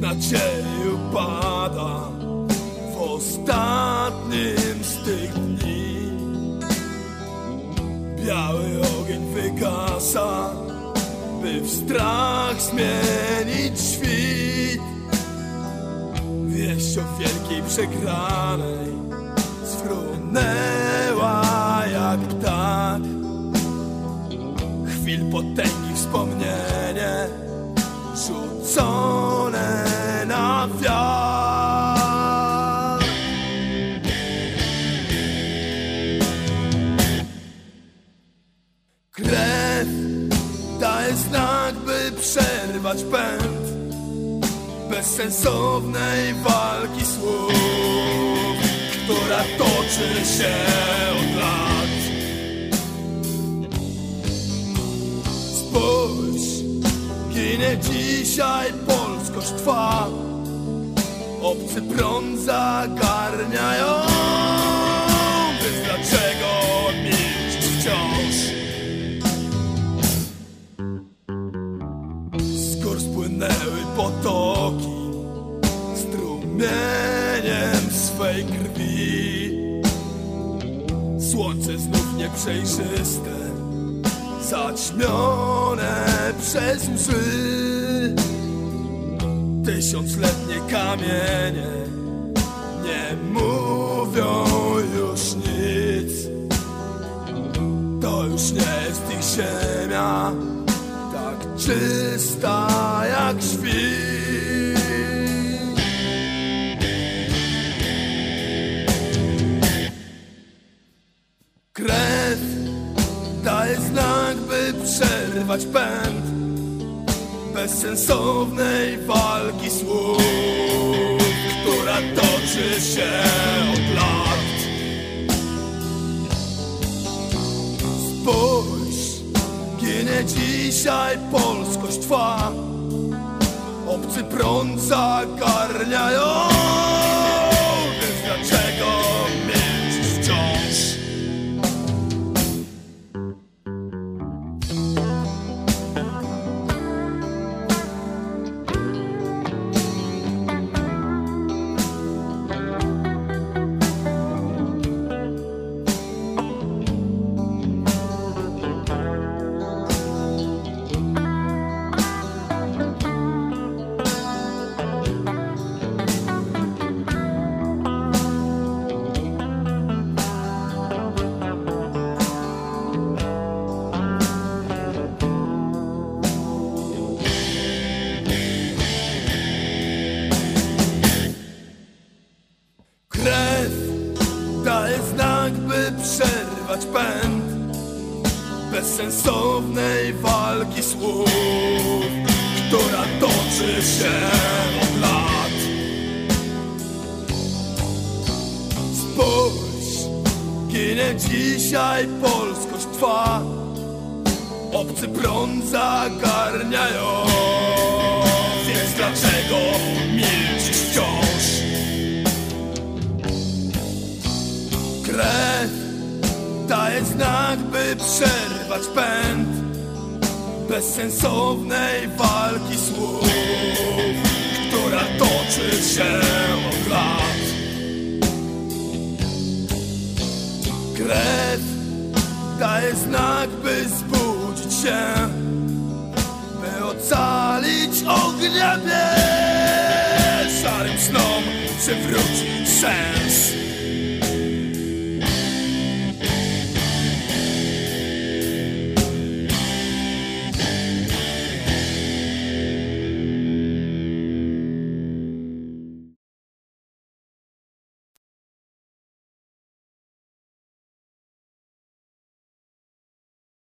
na ciebie pada w ostatnim z tych dni. Biały ogień wygasa, by w strach zmienić świt. Wieść o wielkiej przegranej sfrunęła jak ptak. Chwil potęgi wspomnienie rzucone przerwać pęd Bezsensownej walki słów Która toczy się od lat. Spójrz, ginie dzisiaj polskość twa. Obcy prąd zagarnia Gór spłynęły potoki Strumieniem swej krwi. Słońce znów nieprzejrzyste Zaćmione przez łzy. Tysiącletnie kamienie czysta jak świt Krew daje znak, by przerwać pęd Bezsensownej walki słów Która toczy się dzisiaj polskość twa. Obcy prąd zagarnia Bezsensownej walki słów Która toczy się od lat. Spójrz, ginie dzisiaj polskość twa. Obcy prąd zagarnia ją Więc dlaczego milczysz wciąż? Daje znak, by przerwać pęd Bezsensownej walki słów Która toczy się od lat. Krew daje znak, by zbudzić się By ocalić ognia biel Szarym snom przywrócić sen